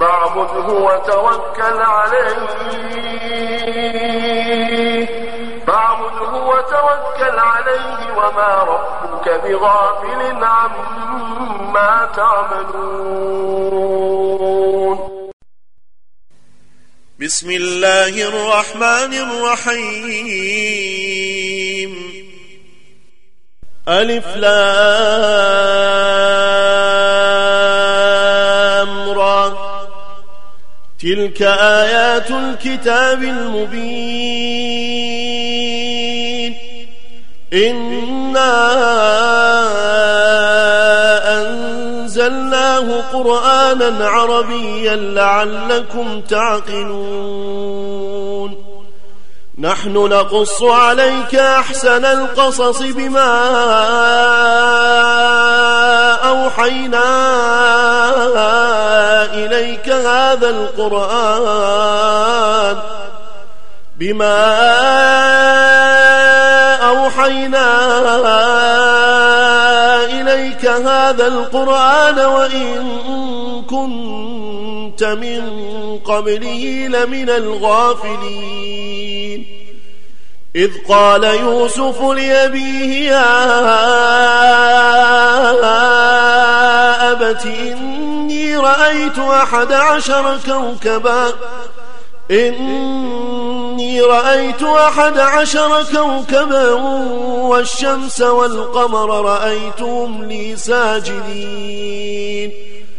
فاعبده وتوكل عليه. فاعبده وتوكل عليه وما ربك بغافل عما تعملون. بسم الله الرحمن الرحيم. ألف لام. تلك آيات الكتاب المبين إنا أنزلناه قرآنا عربيا لعلكم تعقلون نحن نقص عليك أحسن القصص بما أوحينا إليك هذا القرآن بما أوحينا إليك هذا القرآن وإن كنت من قبله لمن الغافلين. إذ قال يوسف لأبيه يا أبت إني رأيت أحد عشر كوكبا. إني رأيت أحد عشر كوكبا والشمس والقمر رأيتهم لي ساجدين.